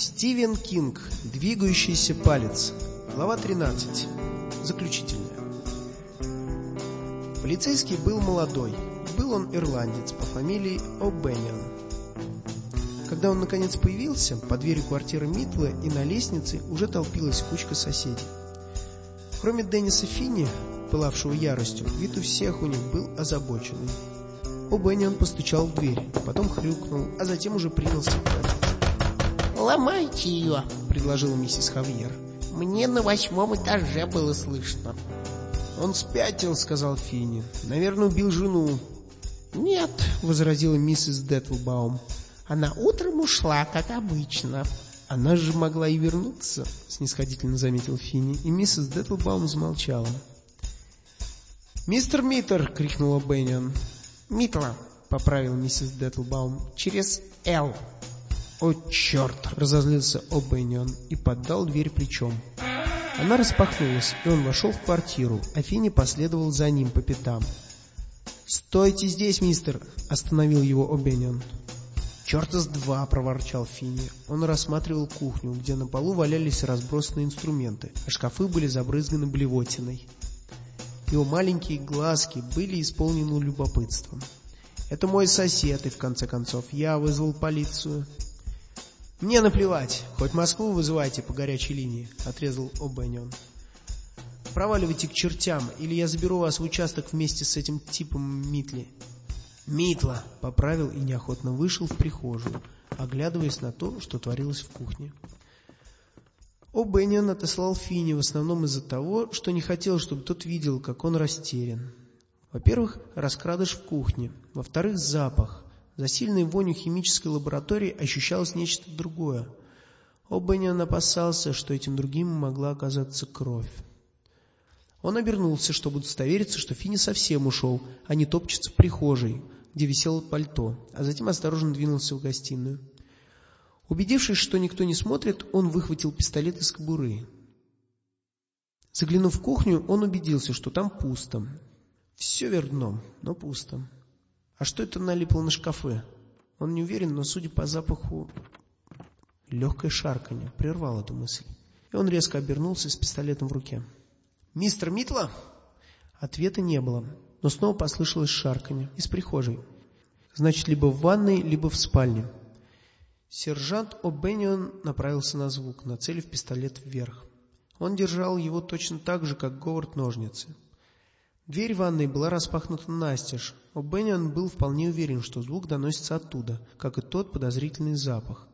Стивен Кинг. Двигающийся палец. Глава 13. Заключительная. Полицейский был молодой. Был он ирландец по фамилии О'Беннион. Когда он наконец появился, по двери квартиры Митла и на лестнице уже толпилась кучка соседей. Кроме Денниса Финни, пылавшего яростью, вид у всех у них был озабоченный. О'Беннион постучал в дверь, потом хрюкнул, а затем уже принялся «Ломайте ее», — предложила миссис Хавьер. «Мне на восьмом этаже было слышно». «Он спятил», — сказал Финни. «Наверное, убил жену». «Нет», — возразила миссис Деттлбаум. «Она утром ушла, как обычно». «Она же могла и вернуться», — снисходительно заметил Финни, и миссис Деттлбаум замолчала. «Мистер Миттер!» — крикнула Беннион. «Митла», — поправила миссис Деттлбаум, — «через «Л». «О, черт!» — разозлился О'Беннион и поддал дверь плечом. Она распахнулась, и он вошел в квартиру, а Финни последовал за ним по пятам. «Стойте здесь, мистер!» — остановил его О'Беннион. «Черта с два!» — проворчал Финни. Он рассматривал кухню, где на полу валялись разбросанные инструменты, а шкафы были забрызганы блевотиной. Его маленькие глазки были исполнены любопытством. «Это мой сосед, и в конце концов я вызвал полицию». «Мне наплевать, хоть Москву вызывайте по горячей линии», — отрезал О'Беннион. «Проваливайте к чертям, или я заберу вас в участок вместе с этим типом Митли». «Митла», — поправил и неохотно вышел в прихожую, оглядываясь на то, что творилось в кухне. О'Беннион отослал Финни в основном из-за того, что не хотел, чтобы тот видел, как он растерян. Во-первых, раскрадыш в кухне. Во-вторых, запах. За сильной вонью химической лаборатории ощущалось нечто другое. О'Беннион опасался, что этим другим могла оказаться кровь. Он обернулся, чтобы удостовериться, что Финни совсем ушел, а не топчется в прихожей, где висело пальто, а затем осторожно двинулся в гостиную. Убедившись, что никто не смотрит, он выхватил пистолет из кобуры. Заглянув в кухню, он убедился, что там пусто. Все верно, но пусто. А что это налипло на шкафы? Он не уверен, но, судя по запаху, легкое шарканье прервало эту мысль. И он резко обернулся с пистолетом в руке. «Мистер Митла?» Ответа не было, но снова послышалось шарканье из прихожей. Значит, либо в ванной, либо в спальне. Сержант О'Беннион направился на звук, нацелив пистолет вверх. Он держал его точно так же, как Говард ножницы. Дверь ванной была распахнута настежь. О'Беннион был вполне уверен, что звук доносится оттуда, как и тот подозрительный запах.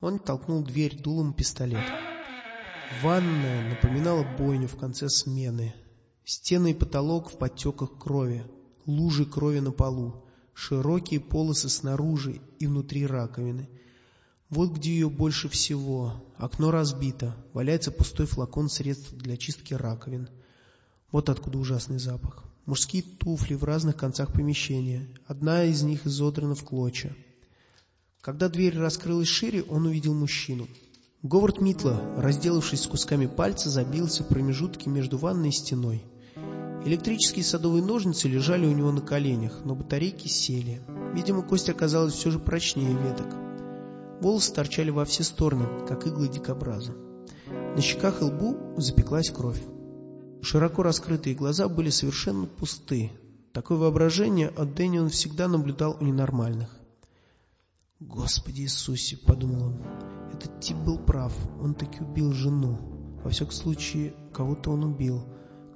Он толкнул дверь дулом пистолета. Ванная напоминала бойню в конце смены. Стены и потолок в подтеках крови, лужи крови на полу, широкие полосы снаружи и внутри раковины. Вот где ее больше всего. Окно разбито, валяется пустой флакон средств для чистки раковин — вот откуда ужасный запах. Мужские туфли в разных концах помещения. Одна из них изодрана в клочья. Когда дверь раскрылась шире, он увидел мужчину. Говард Митла, разделавшись с кусками пальца, забился в промежутке между ванной и стеной. Электрические садовые ножницы лежали у него на коленях, но батарейки сели. Видимо, кость оказалась все же прочнее веток. Волосы торчали во все стороны, как иглы дикобраза. На щеках и лбу запеклась кровь. Широко раскрытые глаза были совершенно пусты. Такое воображение от Дэнни он всегда наблюдал у ненормальных. «Господи Иисусе!» — подумал он. «Этот тип был прав. Он таки убил жену. Во всяком случае, кого-то он убил.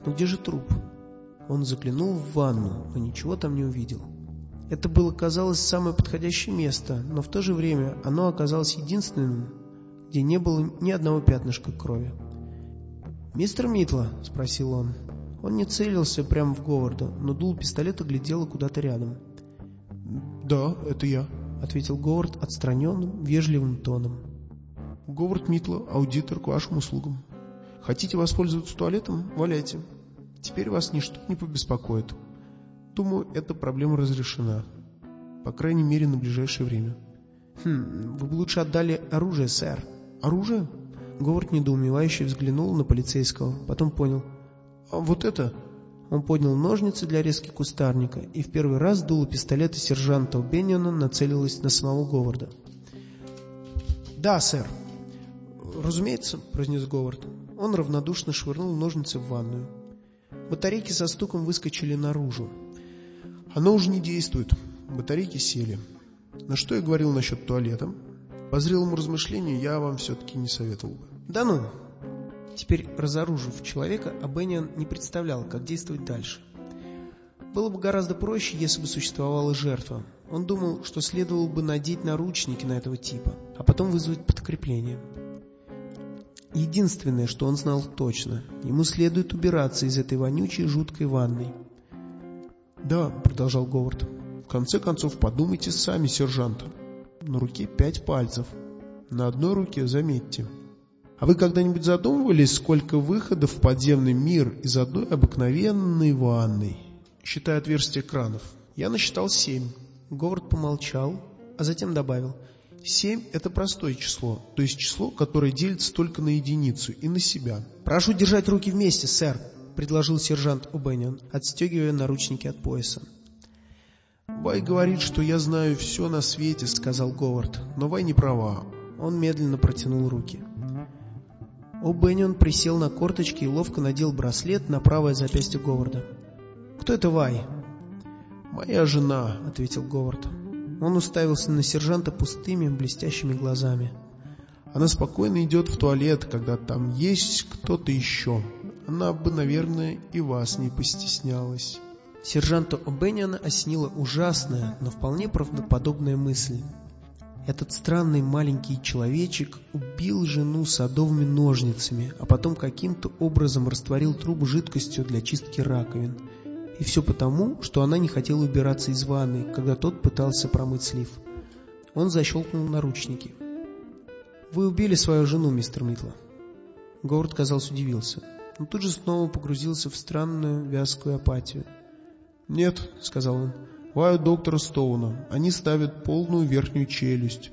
Но где же труп?» Он заглянул в ванну, но ничего там не увидел. Это было, казалось, самое подходящее место, но в то же время оно оказалось единственным, где не было ни одного пятнышка крови. «Мистер Митла?» — спросил он. Он не целился прямо в Говарда, но дул пистолет и глядел куда-то рядом. «Да, это я», — ответил Говард отстраненным, вежливым тоном. «Говард Митла, аудитор к вашим услугам. Хотите воспользоваться туалетом? Валяйте. Теперь вас ничто не побеспокоит. Думаю, эта проблема разрешена. По крайней мере, на ближайшее время». «Хм, вы бы лучше отдали оружие, сэр». «Оружие?» Говард недоумевающе взглянул на полицейского, потом понял. «А вот это?» Он поднял ножницы для резки кустарника, и в первый раз дуло пистолета сержанта Бенниона нацелилось на самого Говарда. «Да, сэр». разумеется», — произнес Говард. Он равнодушно швырнул ножницы в ванную. Батарейки со стуком выскочили наружу. «Оно уже не действует. Батарейки сели. На что я говорил насчет туалета? По зрелому размышлению я вам все-таки не советовал бы». «Да ну!» Теперь, разоружив человека, Абениан не представлял, как действовать дальше. Было бы гораздо проще, если бы существовала жертва. Он думал, что следовало бы надеть наручники на этого типа, а потом вызвать подкрепление. Единственное, что он знал точно, ему следует убираться из этой вонючей жуткой ванной. «Да», — продолжал Говард, — «в конце концов подумайте сами, сержант. На руке пять пальцев. На одной руке, заметьте. А вы когда-нибудь задумывались, сколько выходов в подземный мир из одной обыкновенной ванной?» считая отверстия кранов. Я насчитал семь. Говард помолчал, а затем добавил. Семь – это простое число, то есть число, которое делится только на единицу и на себя. «Прошу держать руки вместе, сэр», – предложил сержант О'Беннион, отстегивая наручники от пояса. «Вай говорит, что я знаю все на свете», — сказал Говард. «Но Вай не права». Он медленно протянул руки. О'Беннион присел на корточки и ловко надел браслет на правое запястье Говарда. «Кто это Вай?» «Моя жена», — ответил Говард. Он уставился на сержанта пустыми, блестящими глазами. «Она спокойно идет в туалет, когда там есть кто-то еще. Она бы, наверное, и вас не постеснялась». Сержанта О'Бенниана осенила ужасная, но вполне правдоподобная мысль. Этот странный маленький человечек убил жену садовыми ножницами, а потом каким-то образом растворил труп жидкостью для чистки раковин – и все потому, что она не хотела убираться из ванной, когда тот пытался промыть слив. Он защелкнул наручники. «Вы убили свою жену, мистер Митла». Говард, казалось, удивился, но тут же снова погрузился в странную вязкую апатию. «Нет», — сказал он, — «Ваю доктора Стоуна. Они ставят полную верхнюю челюсть.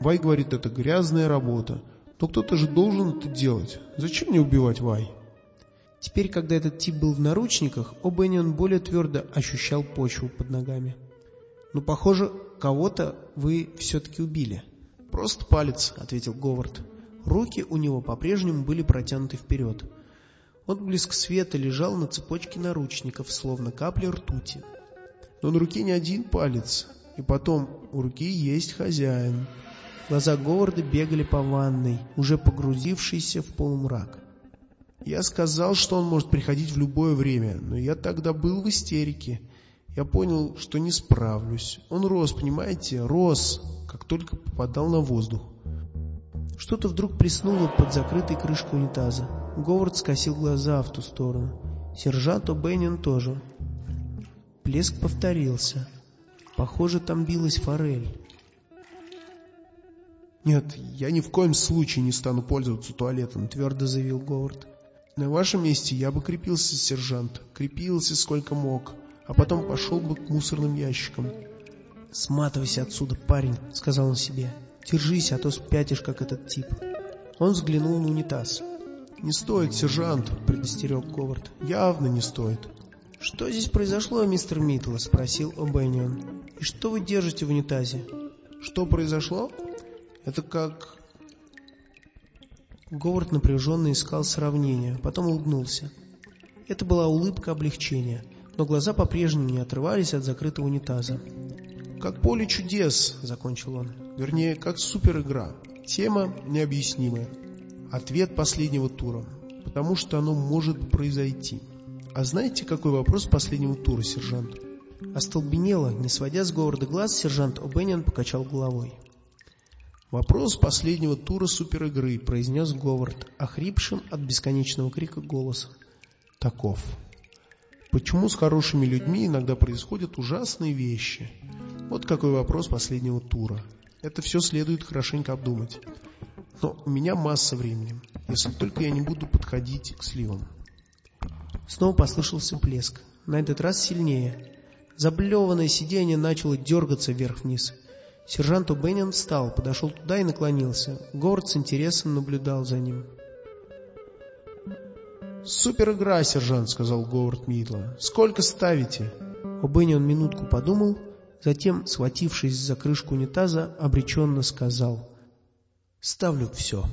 Вай говорит, это грязная работа. Но кто-то же должен это делать. Зачем мне убивать Вай?» Теперь, когда этот тип был в наручниках, О'Беннион более твердо ощущал почву под ногами. «Ну, похоже, кого-то вы все-таки убили». «Просто палец», — ответил Говард. Руки у него по-прежнему были протянуты вперед. Отблеск света лежал на цепочке наручников, словно капли ртути. Но на руке не один палец, и потом у руки есть хозяин. Глаза Говарда бегали по ванной, уже погрузившейся в полумрак. Я сказал, что он может приходить в любое время, но я тогда был в истерике. Я понял, что не справлюсь. Он рос, понимаете, рос, как только попадал на воздух. Что-то вдруг приснуло под закрытой крышкой унитаза. Говард скосил глаза в ту сторону. Сержант О'Беннион тоже. Плеск повторился. Похоже, там билась форель. «Нет, я ни в коем случае не стану пользоваться туалетом», — твердо заявил Говард. На вашем месте я бы крепился, сержант, крепился сколько мог, а потом пошел бы к мусорным ящикам. «Сматывайся отсюда, парень», — сказал он себе. «Держись, а то спятишь, как этот тип». Он взглянул на унитаз. «Не стоит, сержант», — предостерег Говард. «Явно не стоит». «Что здесь произошло, мистер Митл?» — спросил О'Беннион. «И что вы держите в унитазе?» «Что произошло?» «Это как... Говард напряженно искал сравнения, потом улыбнулся. Это была улыбка облегчения, но глаза по-прежнему не отрывались от закрытого унитаза. «Как поле чудес», — закончил он. «Вернее, как суперигра. Тема необъяснимая. Ответ последнего тура. Потому что оно может произойти. А знаете, какой вопрос последнего тура, сержант?» Остолбенело, не сводя с Говарда глаз, сержант О'Беннион покачал головой. «Вопрос последнего тура суперигры», — произнес Говард, охрипшим от бесконечного крика голоса. «Таков. Почему с хорошими людьми иногда происходят ужасные вещи? Вот какой вопрос последнего тура. Это все следует хорошенько обдумать. Но у меня масса времени, если только я не буду подходить к сливам». Снова послышался плеск, на этот раз сильнее. Заблеванное сиденье начало дергаться вверх-вниз — Сержант О'Беннион встал, подошел туда и наклонился. Говард с интересом наблюдал за ним. «Супер игра, сержант», — сказал Говард Мидла. «Сколько ставите?» О'Беннион минутку подумал, затем, схватившись за крышку унитаза, обреченно сказал «Ставлю все».